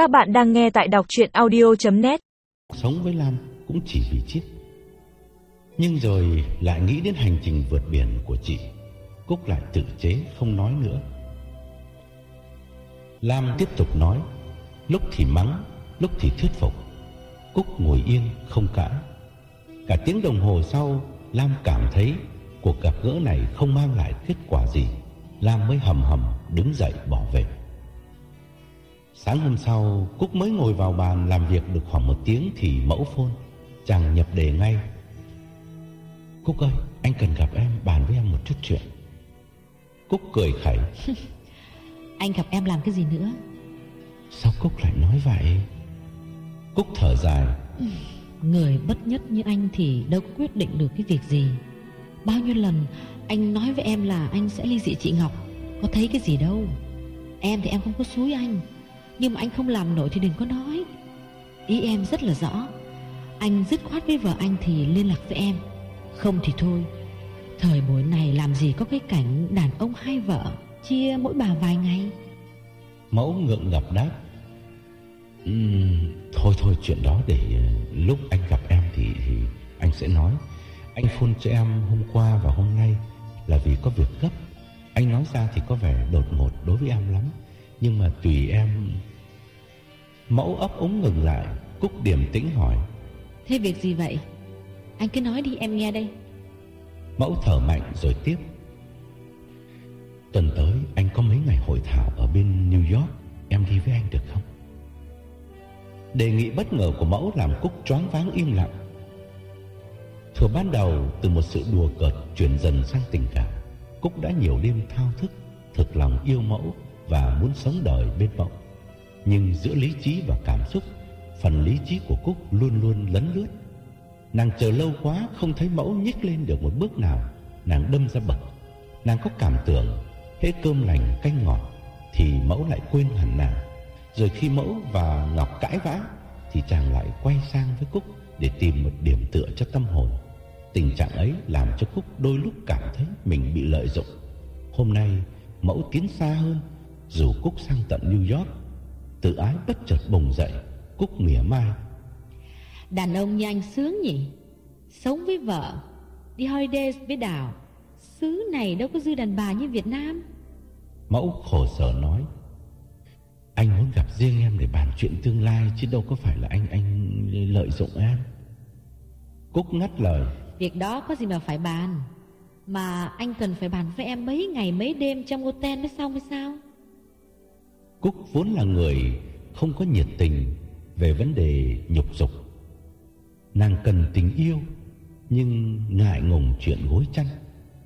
Các bạn đang nghe tại đọc chuyện audio.net Sống với Lam cũng chỉ vì chiếc Nhưng rồi lại nghĩ đến hành trình vượt biển của chị, Cúc lại tự chế không nói nữa. Lam tiếp tục nói, Lúc thì mắng, Lúc thì thuyết phục. Cúc ngồi yên, không cãi. Cả tiếng đồng hồ sau, Lam cảm thấy cuộc gặp gỡ này không mang lại kết quả gì. Lam mới hầm hầm đứng dậy bỏ về. Sáng hôm sau Cúc mới ngồi vào bàn làm việc được khoảng một tiếng Thì mẫu phone. Chàng nhập đề ngay. Cúc ơi anh cần gặp em bàn với em một chút chuyện. Cúc cười khẩy. Anh gặp em làm cái gì nữa? Sao Cúc lại nói vậy? Cúc thở dài. Người bất nhất như anh thì đâu có quyết định được cái việc gì. Bao nhiêu lần anh nói với em là anh sẽ ly dị chị Ngọc Có thấy cái gì đâu. Em thì em không có xúi anh nhưng mà anh không làm nổi thì đừng có nói. Ý em rất là rõ. Anh dứt khoát với vợ anh thì liên lạc với em. Không thì thôi. Thời buổi này làm gì có cái cảnh đàn ông hai vợ Chia mỗi bà vài ngày. Mẫu ngượng ngập đáp. Ừm, Thôi thôi chuyện đó để ờ, lúc anh gặp em thì, thì anh sẽ nói. Anh phun cho em hôm qua và hôm nay là vì có việc gấp. Anh nói ra thì có vẻ đột ngột đối với em lắm. Nhưng mà tùy em. Mẫu ấp úng ngừng lại Cúc điềm tĩnh hỏi. Thế việc gì vậy? Anh cứ nói đi em nghe đây. Mẫu thở mạnh rồi tiếp. Tuần tới anh có mấy ngày hội thảo ở bên New York Em đi với anh được không? Đề nghị bất ngờ của mẫu làm Cúc choáng váng im lặng. Thừa ban đầu từ một sự đùa cợt chuyển dần sang tình cảm Cúc đã nhiều đêm thao thức Thực lòng yêu mẫu và muốn sống đời bên mộng. Nhưng giữa lý trí và cảm xúc, Phần lý trí của Cúc luôn luôn lấn lướt Nàng chờ lâu quá, không thấy mẫu nhích lên được một bước nào, Nàng đâm ra bật. Nàng có cảm tưởng, Hễ cơm lành canh ngọt, Thì mẫu lại quên hẳn nàng Rồi khi mẫu và Ngọc cãi vã, Thì chàng lại quay sang với Cúc Để tìm một điểm tựa cho tâm hồn Tình trạng ấy làm cho Cúc đôi lúc cảm thấy mình bị lợi dụng Hôm nay, mẫu tiến xa hơn dù Cúc sang tận New York Tự ái bất chợt bùng dậy Cúc mỉa mai. Đàn ông như anh sướng nhỉ? Sống với vợ Đi holiday với Đào Xứ này đâu có dư đàn bà như Việt Nam. Mẫu khổ sở nói Anh muốn gặp riêng em để bàn chuyện tương lai Chứ đâu có phải là anh anh lợi dụng em. Cúc ngắt lời Việc đó có gì mà phải bàn? Mà anh cần phải bàn với em mấy ngày mấy đêm trong hotel mới xong hay sao Cúc vốn là người không có nhiệt tình về vấn đề nhục dục. Nàng cần tình yêu Nhưng ngại ngùng chuyện gối chăn.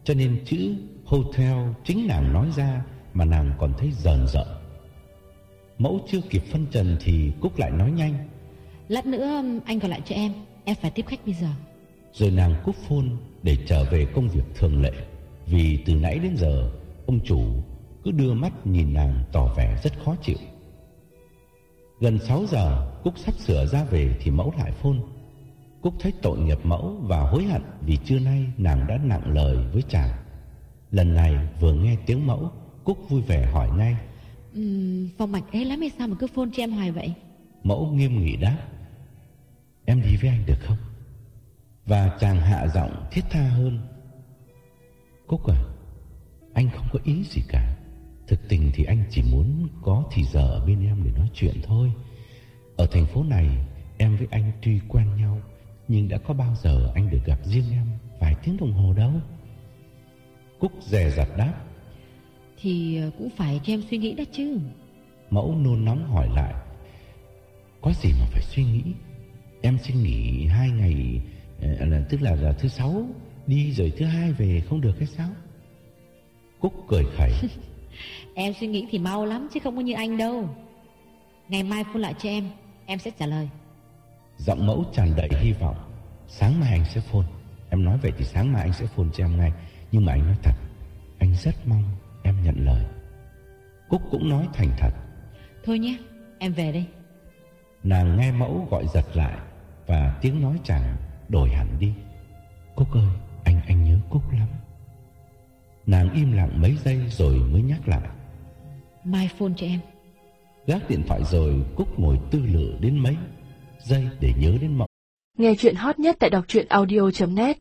Cho nên chữ hotel chính nàng nói ra Mà nàng còn thấy rờn rợn. Mẫu chưa kịp phân trần thì Cúc lại nói nhanh. Lát nữa anh gọi lại cho em. Em phải tiếp khách bây giờ. Rồi nàng cúp phone để trở về công việc thường lệ. Vì từ nãy đến giờ Ông chủ cứ đưa mắt nhìn nàng tỏ vẻ rất khó chịu. Gần 6 giờ Cúc sắp sửa ra về thì mẫu lại phone. Cúc thấy tội nghiệp mẫu và hối hận Vì trưa nay nàng đã nặng lời với chàng. Lần này vừa nghe tiếng mẫu Cúc vui vẻ hỏi ngay. Uhm, Phòng mạch ấy lắm hay sao mà cứ phone cho em hoài vậy? Mẫu nghiêm nghị đáp. Em đi với anh được không? Và chàng hạ giọng thiết tha hơn. Cúc à Anh không có ý gì cả Thực tình thì anh chỉ muốn có thì giờ ở bên em để nói chuyện thôi. Ở thành phố này Em với anh tuy quen nhau Nhưng đã có bao giờ anh được gặp riêng em Vài tiếng đồng hồ đâu? Cúc dè dặt đáp. Thì cũng phải cho em suy nghĩ đó chứ. Mẫu nôn nóng hỏi lại. Có gì mà phải suy nghĩ? Em xin nghỉ hai ngày là Tức là, là thứ sáu Đi rồi thứ hai về không được hay sao? Cúc cười khẩy Em suy nghĩ thì mau lắm chứ không có như anh đâu. Ngày mai phone lại cho em Em sẽ trả lời. Giọng mẫu tràn đầy hy vọng. Sáng mai anh sẽ phone. Em nói vậy thì sáng mai anh sẽ phone cho em ngay. Nhưng mà anh nói thật Anh rất mong em nhận lời. Cúc cũng nói thành thật. Thôi nhé em về đây. Nàng nghe mẫu gọi giật lại Và tiếng nói chàng đổi hẳn đi. Cúc ơi Anh anh nhớ Cúc lắm Nàng im lặng mấy giây rồi mới nhắc lại Mai phone cho em Gác điện thoại rồi Cúc ngồi tư lự đến mấy giây để nhớ đến Mẫu. Nghe chuyện hot nhất tại đọc truyện audio.net